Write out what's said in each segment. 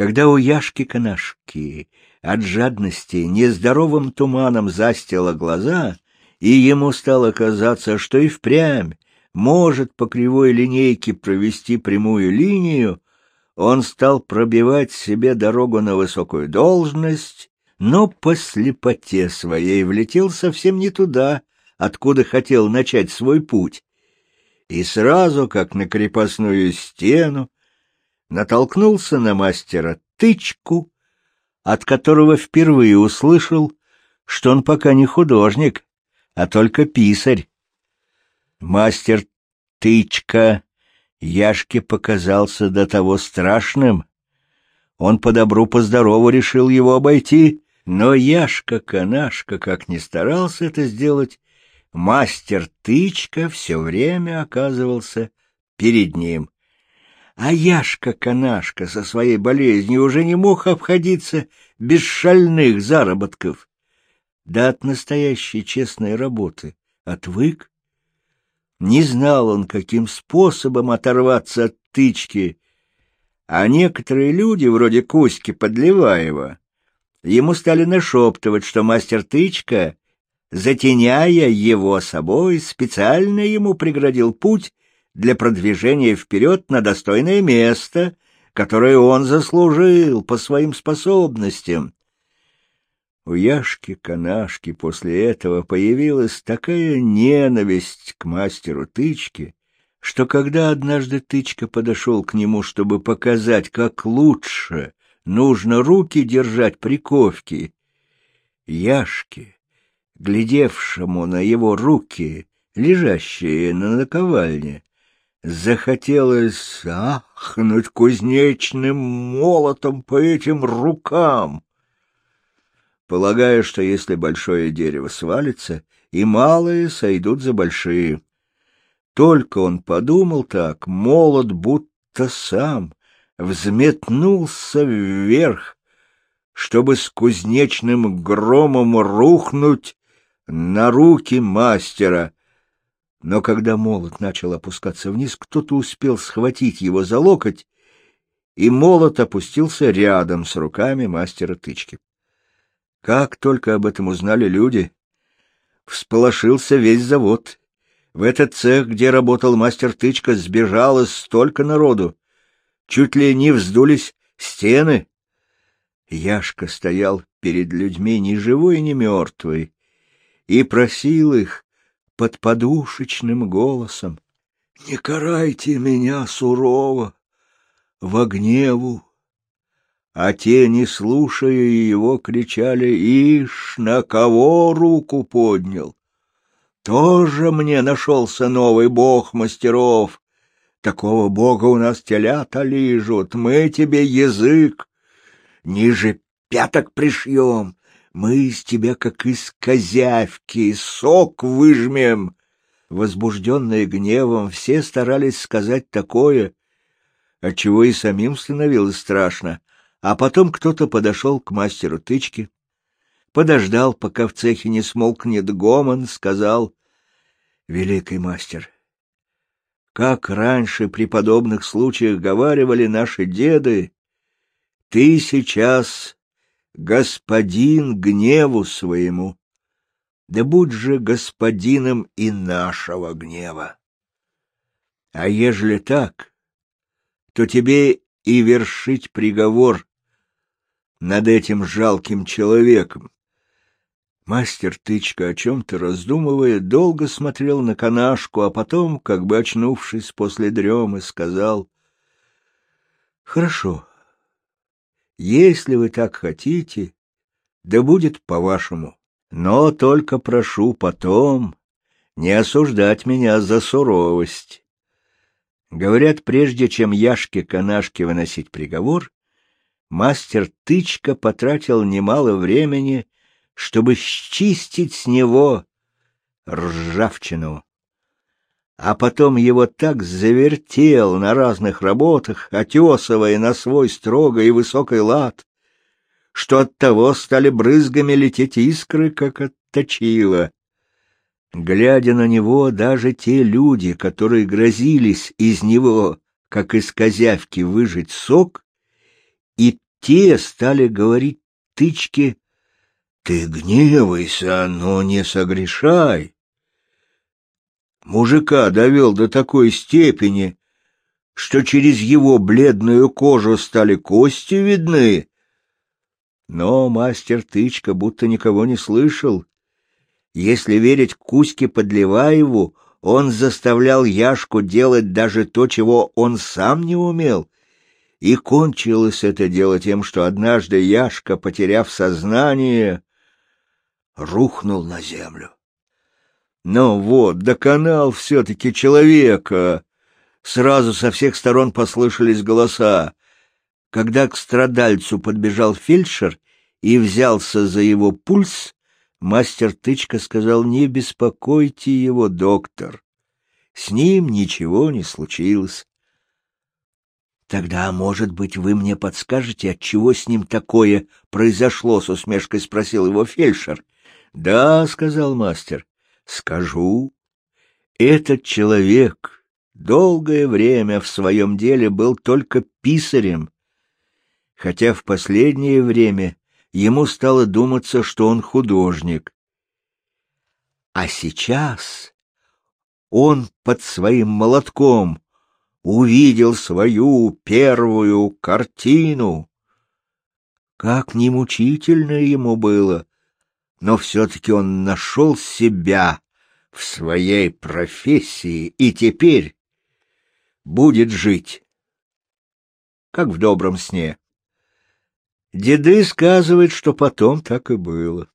Когда у Яшки-канашки от жадности нездоровым туманом застило глаза, и ему стало казаться, что и впрямь может по кривой линейке провести прямую линию, он стал пробивать себе дорогу на высокую должность, но по слепоте своей влетел совсем не туда, откуда хотел начать свой путь. И сразу, как на крепостную стену, натолкнулся на мастера тычку, от которого впервые услышал, что он пока не художник, а только писарь. Мастер тычка Яшке показался до того страшным. Он по добру, по здорову решил его обойти, но Яшка-канашка, как ни старался это сделать, мастер тычка все время оказывался перед ним. А Яшка-канашка со своей болезнью уже не мог обходиться без шальных заработков. Да от настоящей честной работы отвык. Не знал он, каким способом оторваться от тычки, а некоторые люди, вроде Кузьки Подливаева, ему стали нашептывать, что мастер тычка, затеняя его собой, специально ему преградил путь для продвижения вперед на достойное место, которое он заслужил по своим способностям. У Яшки-канашки после этого появилась такая ненависть к мастеру тычки, что когда однажды тычка подошел к нему, чтобы показать, как лучше нужно руки держать при ковке, Яшке, глядевшему на его руки, лежащие на наковальне, захотелось ахнуть кузнечным молотом по этим рукам, полагая, что если большое дерево свалится, и малые сойдут за большие. Только он подумал так, молот будто сам взметнулся вверх, чтобы с кузнечным громом рухнуть на руки мастера, но когда молот начал опускаться вниз, кто-то успел схватить его за локоть, и молот опустился рядом с руками мастера тычки. Как только об этом узнали люди, всполошился весь завод. В этот цех, где работал мастер тычка, сбежало столько народу. Чуть ли не вздулись стены. Яшка стоял перед людьми ни живой, ни мертвый и просил их под подушечным голосом. Не карайте меня сурово, во гневу. А те, не слушая его, кричали, «Ишь, на кого руку поднял? Тоже мне нашелся новый бог мастеров. Такого бога у нас телята лижут, мы тебе язык ниже пяток пришьем, мы из тебя, как из козявки, сок выжмем. Возбужденные гневом, все старались сказать такое, отчего и самим становилось страшно. А потом кто-то подошел к мастеру тычки, подождал, пока в цехе не смолкнет гомон, сказал, «Великий мастер, как раньше при подобных случаях говаривали наши деды, ты сейчас господин гневу своему, да будь же господином и нашего гнева. А ежели так, то тебе и вершить приговор над этим жалким человеком. Мастер Тычка, о чем-то раздумывая, долго смотрел на канашку, а потом, как бы очнувшись после дремы, сказал, — Хорошо, если вы так хотите, да будет по-вашему. Но только прошу потом не осуждать меня за суровость. Говорят, прежде чем Яшке-канашке выносить приговор, мастер Тычка потратил немало времени, чтобы счистить с него ржавчину а потом его так завертел на разных работах, отесывая на свой строгий и высокий лад, что от того стали брызгами лететь искры, как от точила. Глядя на него, даже те люди, которые грозились из него, как из козявки, выжать сок, и те стали говорить тычке «Ты гневайся, но не согрешай». Мужика довел до такой степени, что через его бледную кожу стали кости видны. Но мастер Тычка будто никого не слышал. Если верить Кузьке Подливаеву, он заставлял Яшку делать даже то, чего он сам не умел. И кончилось это дело тем, что однажды Яшка, потеряв сознание, рухнул на землю. Ну вот, доконал все-таки человека. Сразу со всех сторон послышались голоса. Когда к страдальцу подбежал фельдшер и взялся за его пульс, Мастер Тычка сказал, не беспокойте его, доктор. С ним ничего не случилось. Тогда, может быть, вы мне подскажете, от чего с ним такое произошло, с усмешкой спросил его фельдшер. Да, сказал мастер. Скажу. Этот человек долгое время в своем деле был только писарем, хотя в последнее время ему стало думаться, что он художник. А сейчас он под своим молотком увидел свою первую картину. Как немучительно ему было, но все-таки он нашел себя в своей профессии и теперь будет жить, как в добром сне. Деды сказывают, что потом так и было.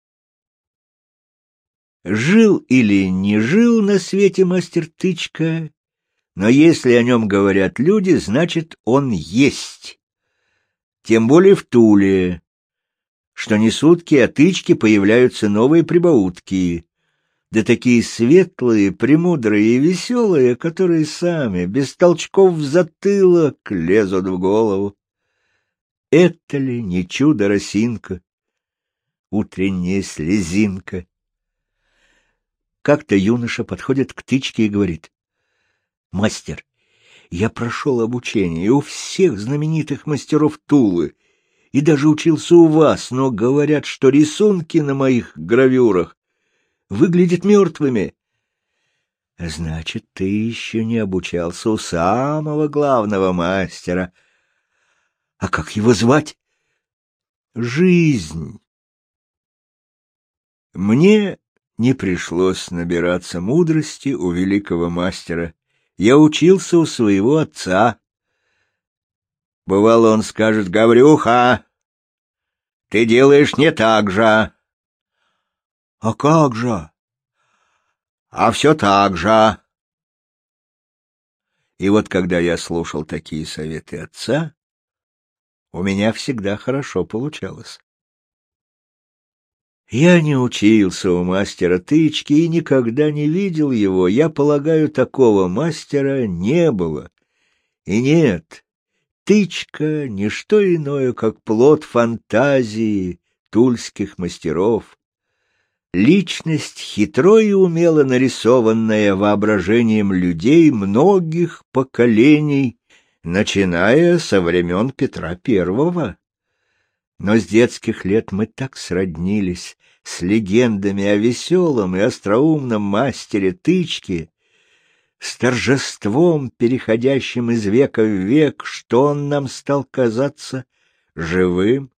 Жил или не жил на свете мастер Тычка, но если о нем говорят люди, значит, он есть. Тем более в Туле, что не сутки, а тычки появляются новые прибаутки, да такие светлые, премудрые и веселые, которые сами, без толчков в затылок, лезут в голову. Это ли не чудо-росинка, утренняя слезинка? Как-то юноша подходит к тычке и говорит, «Мастер, я прошел обучение у всех знаменитых мастеров Тулы и даже учился у вас, но говорят, что рисунки на моих гравюрах выглядят мертвыми. Значит, ты еще не обучался у самого главного мастера — а как его звать? Жизнь. Мне не пришлось набираться мудрости у великого мастера. Я учился у своего отца. Бывало, он скажет, «Гаврюха, ты делаешь не так же». «А как же?» «А все так же». И вот когда я слушал такие советы отца, у меня всегда хорошо получалось. Я не учился у мастера тычки и никогда не видел его. Я полагаю, такого мастера не было. И нет, тычка — не что иное, как плод фантазии тульских мастеров. Личность, хитро и умело нарисованная воображением людей многих поколений, начиная со времен Петра Первого. Но с детских лет мы так сроднились с легендами о веселом и остроумном мастере тычки, с торжеством, переходящим из века в век, что он нам стал казаться живым.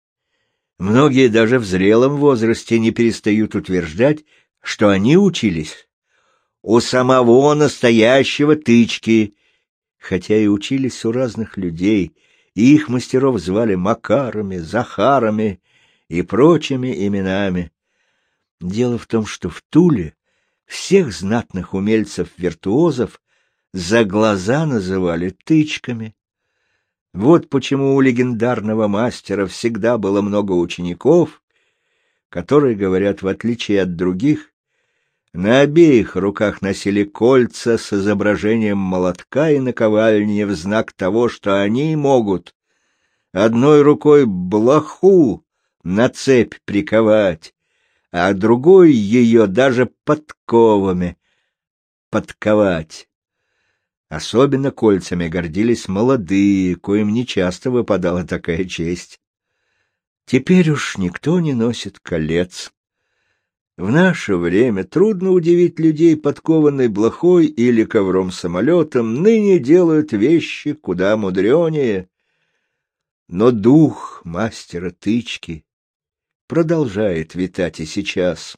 Многие даже в зрелом возрасте не перестают утверждать, что они учились у самого настоящего тычки, хотя и учились у разных людей, и их мастеров звали Макарами, Захарами и прочими именами. Дело в том, что в Туле всех знатных умельцев-виртуозов за глаза называли тычками. Вот почему у легендарного мастера всегда было много учеников, которые, говорят, в отличие от других, на обеих руках носили кольца с изображением молотка и наковальни в знак того, что они могут одной рукой блоху на цепь приковать, а другой ее даже подковами подковать. Особенно кольцами гордились молодые, коим нечасто выпадала такая честь. Теперь уж никто не носит колец. В наше время трудно удивить людей подкованной блохой или ковром-самолетом, ныне делают вещи куда мудренее. Но дух мастера тычки продолжает витать и сейчас.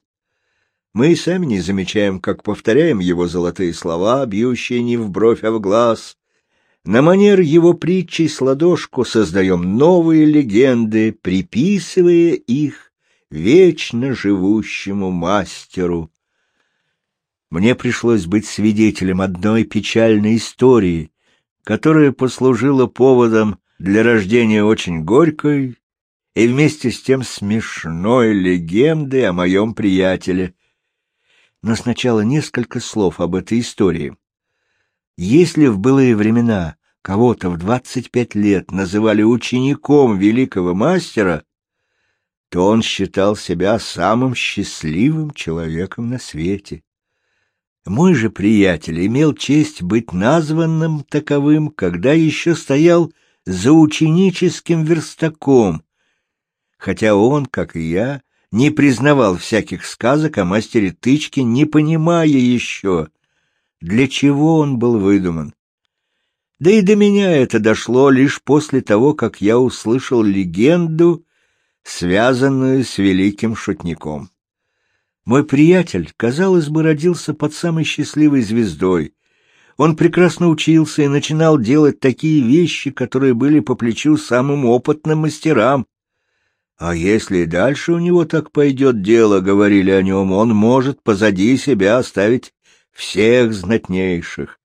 Мы и сами не замечаем, как повторяем его золотые слова, бьющие не в бровь, а в глаз. На манер его притчи с ладошку создаем новые легенды, приписывая их вечно живущему мастеру. Мне пришлось быть свидетелем одной печальной истории, которая послужила поводом для рождения очень горькой и вместе с тем смешной легенды о моем приятеле. Но сначала несколько слов об этой истории. Если в былые времена кого-то в двадцать пять лет называли учеником великого мастера, то он считал себя самым счастливым человеком на свете. Мой же приятель имел честь быть названным таковым, когда еще стоял за ученическим верстаком, хотя он, как и я, не признавал всяких сказок о мастере тычки, не понимая еще, для чего он был выдуман. Да и до меня это дошло лишь после того, как я услышал легенду, связанную с великим шутником. Мой приятель, казалось бы, родился под самой счастливой звездой. Он прекрасно учился и начинал делать такие вещи, которые были по плечу самым опытным мастерам. А если дальше у него так пойдет дело, говорили о нем, он может позади себя оставить всех знатнейших.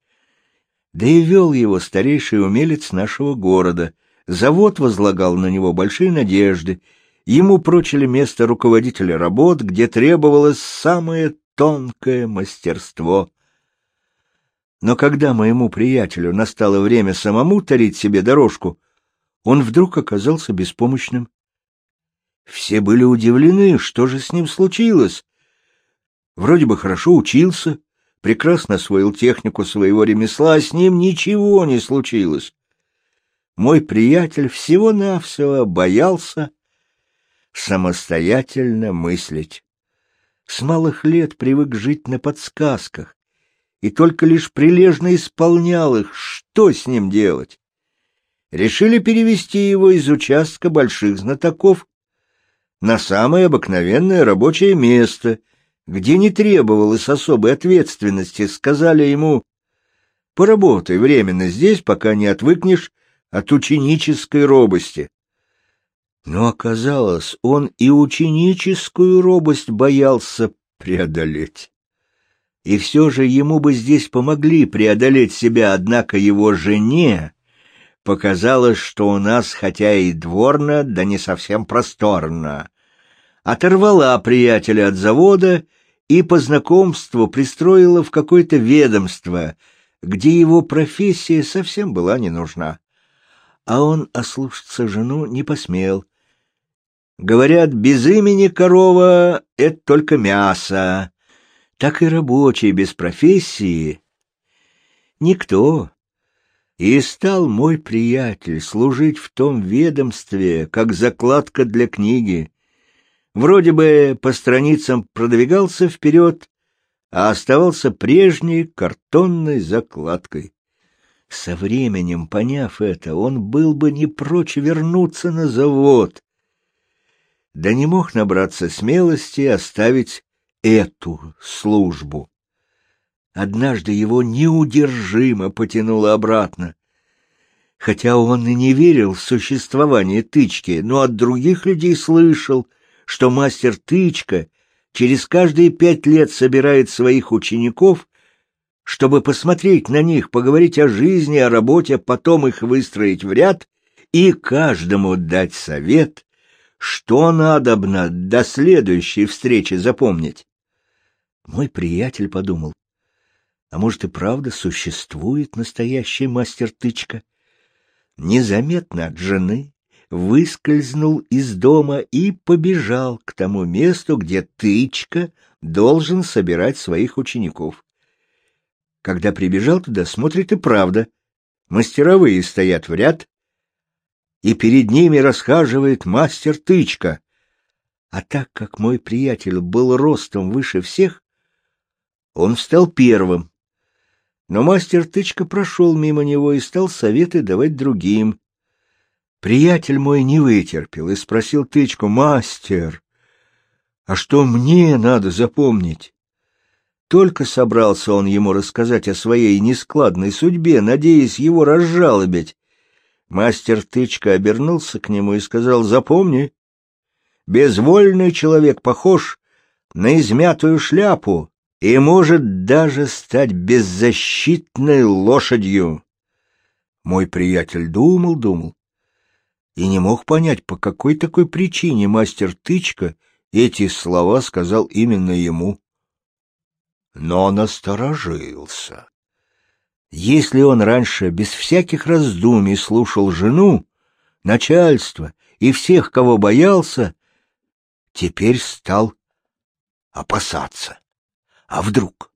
Да и вел его старейший умелец нашего города. Завод возлагал на него большие надежды. Ему прочили место руководителя работ, где требовалось самое тонкое мастерство. Но когда моему приятелю настало время самому тарить себе дорожку, он вдруг оказался беспомощным. Все были удивлены, что же с ним случилось. Вроде бы хорошо учился, прекрасно освоил технику своего ремесла, а с ним ничего не случилось. Мой приятель всего-навсего боялся самостоятельно мыслить. С малых лет привык жить на подсказках и только лишь прилежно исполнял их, что с ним делать. Решили перевести его из участка больших знатоков на самое обыкновенное рабочее место — где не требовалось особой ответственности, сказали ему «Поработай временно здесь, пока не отвыкнешь от ученической робости». Но оказалось, он и ученическую робость боялся преодолеть. И все же ему бы здесь помогли преодолеть себя, однако его жене показалось, что у нас хотя и дворно, да не совсем просторно оторвала приятеля от завода и по знакомству пристроила в какое-то ведомство, где его профессия совсем была не нужна. А он ослушаться жену не посмел. Говорят, без имени корова — это только мясо. Так и рабочий без профессии — никто. И стал мой приятель служить в том ведомстве, как закладка для книги. Вроде бы по страницам продвигался вперед, а оставался прежней картонной закладкой. Со временем, поняв это, он был бы не прочь вернуться на завод, да не мог набраться смелости оставить эту службу. Однажды его неудержимо потянуло обратно. Хотя он и не верил в существование тычки, но от других людей слышал — что мастер Тычка через каждые пять лет собирает своих учеников, чтобы посмотреть на них, поговорить о жизни, о работе, потом их выстроить в ряд и каждому дать совет, что надобно до следующей встречи запомнить. Мой приятель подумал, а может и правда существует настоящий мастер Тычка? Незаметно от жены, выскользнул из дома и побежал к тому месту, где Тычка должен собирать своих учеников. Когда прибежал туда, смотрит и правда. Мастеровые стоят в ряд, и перед ними расхаживает мастер Тычка. А так как мой приятель был ростом выше всех, он стал первым. Но мастер Тычка прошел мимо него и стал советы давать другим. Приятель мой не вытерпел и спросил Тычку, «Мастер, а что мне надо запомнить?» Только собрался он ему рассказать о своей нескладной судьбе, надеясь его разжалобить. Мастер Тычка обернулся к нему и сказал, «Запомни, безвольный человек похож на измятую шляпу и может даже стать беззащитной лошадью». Мой приятель думал, думал и не мог понять, по какой такой причине мастер Тычка эти слова сказал именно ему но насторожился. Если он раньше без всяких раздумий слушал жену, начальство и всех, кого боялся, теперь стал опасаться. А вдруг?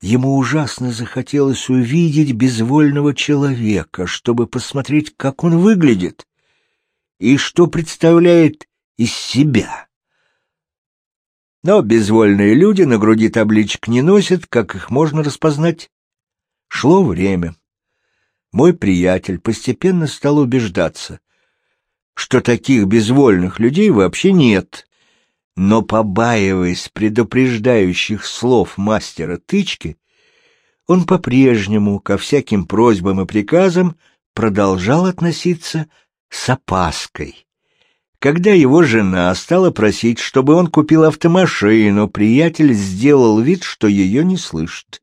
Ему ужасно захотелось увидеть безвольного человека, чтобы посмотреть, как он выглядит и что представляет из себя. Но безвольные люди на груди табличек не носят, как их можно распознать. Шло время. Мой приятель постепенно стал убеждаться, что таких безвольных людей вообще нет. Но, побаиваясь предупреждающих слов мастера тычки, он по-прежнему ко всяким просьбам и приказам продолжал относиться с опаской. Когда его жена стала просить, чтобы он купил автомашину, приятель сделал вид, что ее не слышит.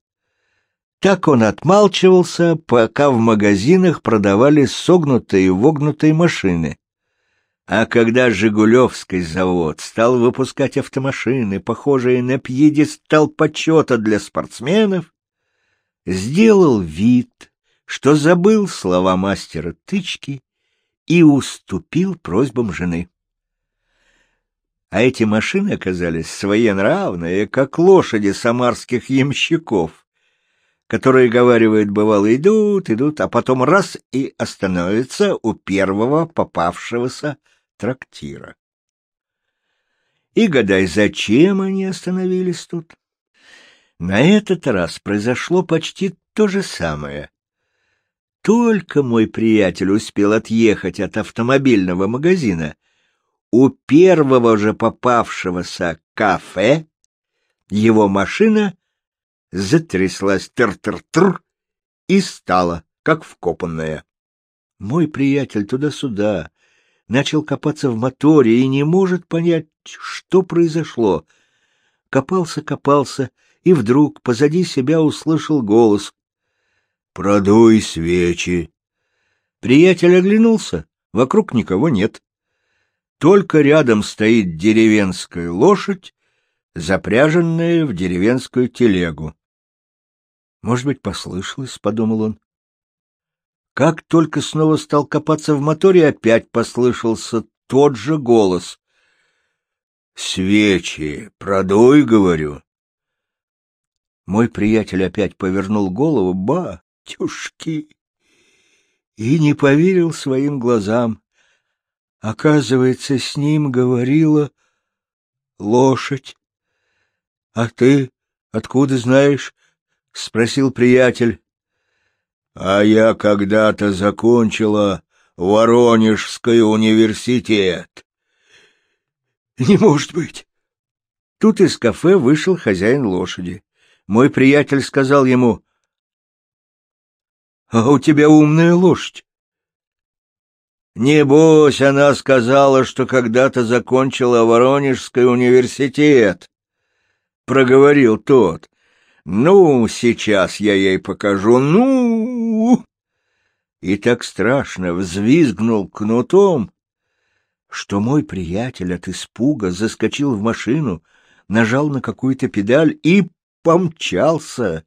Так он отмалчивался, пока в магазинах продавали согнутые и вогнутые машины. А когда Жигулевский завод стал выпускать автомашины, похожие на пьедестал почета для спортсменов, сделал вид, что забыл слова мастера тычки и уступил просьбам жены. А эти машины оказались своенравные, как лошади самарских ямщиков, которые, говаривают, бывало, идут, идут, а потом раз и остановятся у первого попавшегося трактира. И гадай, зачем они остановились тут? На этот раз произошло почти то же самое только мой приятель успел отъехать от автомобильного магазина, у первого же попавшегося кафе его машина затряслась тр-тр-тр и стала, как вкопанная. Мой приятель туда-сюда начал копаться в моторе и не может понять, что произошло. Копался-копался, и вдруг позади себя услышал голос. Продуй свечи. Приятель оглянулся. Вокруг никого нет. Только рядом стоит деревенская лошадь, запряженная в деревенскую телегу. Может быть, послышалось, — подумал он. Как только снова стал копаться в моторе, опять послышался тот же голос. — Свечи, продуй, — говорю. Мой приятель опять повернул голову. Ба! Тюшки, и не поверил своим глазам. Оказывается, с ним говорила лошадь. — А ты откуда знаешь? — спросил приятель. — А я когда-то закончила Воронежский университет. — Не может быть! Тут из кафе вышел хозяин лошади. Мой приятель сказал ему, а у тебя умная лошадь. Небось, она сказала, что когда-то закончила Воронежский университет. Проговорил тот. Ну, сейчас я ей покажу. Ну! И так страшно взвизгнул кнутом, что мой приятель от испуга заскочил в машину, нажал на какую-то педаль и помчался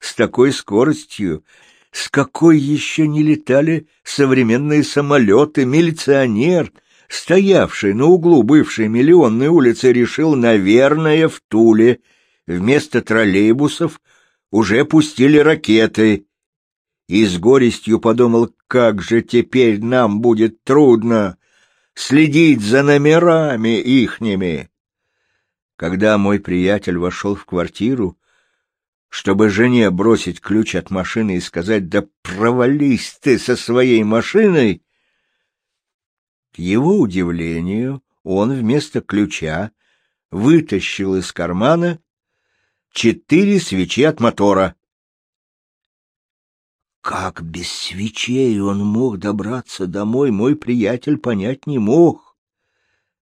с такой скоростью, с какой еще не летали современные самолеты, милиционер, стоявший на углу бывшей миллионной улицы, решил, наверное, в Туле вместо троллейбусов уже пустили ракеты. и с горестью подумал, как же теперь нам будет трудно следить за номерами ихними. Когда мой приятель вошел в квартиру, чтобы жене бросить ключ от машины и сказать «Да провались ты со своей машиной!» К его удивлению, он вместо ключа вытащил из кармана четыре свечи от мотора. Как без свечей он мог добраться домой, мой приятель понять не мог.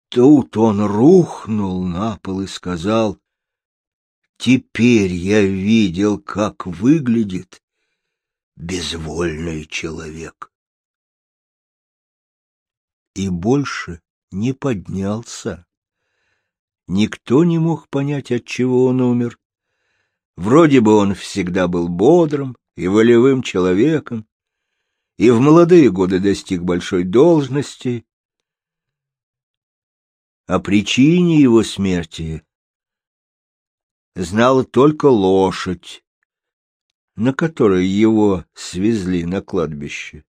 Тут он рухнул на пол и сказал, «Теперь я видел, как выглядит безвольный человек». И больше не поднялся. Никто не мог понять, от чего он умер. Вроде бы он всегда был бодрым, и волевым человеком, и в молодые годы достиг большой должности. О причине его смерти знала только лошадь, на которой его свезли на кладбище.